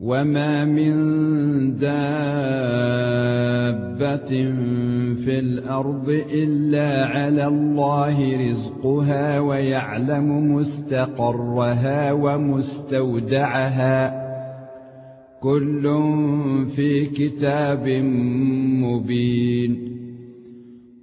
وما من دابه في الأرض الا على الله رزقها ويعلم مستقرها ومستودعها. كل في كتاب مبين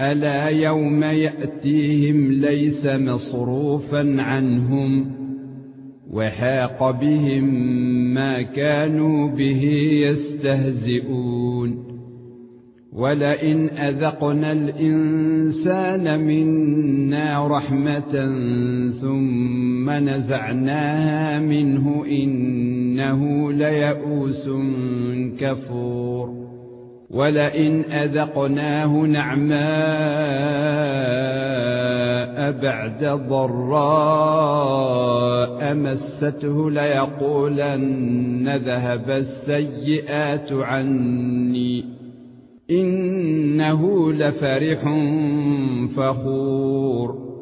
ألا يوم يأتيهم ليس مصروفا عنهم وحاق بهم ما كانوا به يستهزئون. ولئن أذقنا الإنسان منا رحمة ثم نزعناها منه إنه ليئوس كفور. ولئن أذقناه نعماء بعد ضراء مسته ليقولن ذهب السيئات عني إنه لفرح فخور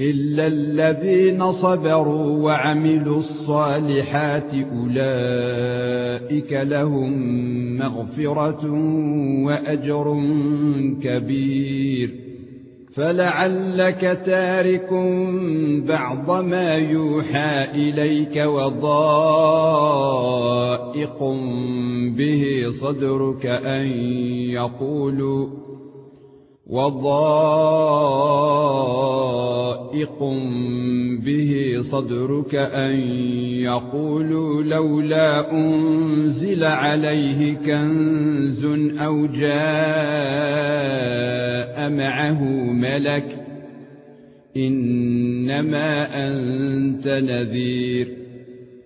الا الذين صبروا وعملوا الصالحات اولئك لهم مغفرة واجر كبير فلعلك تارك بعض ما يوحى اليك وضائق به صدرك ان يقولوا وضائق به صدرك ان يقولوا لولا انزل عليه كنز أو جاء معه ملك انما انت نذير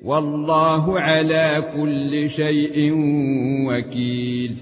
والله على كل شيء وكيل